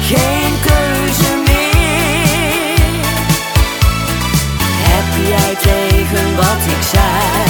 geen keuze meer. Heb jij tegen wat ik zei?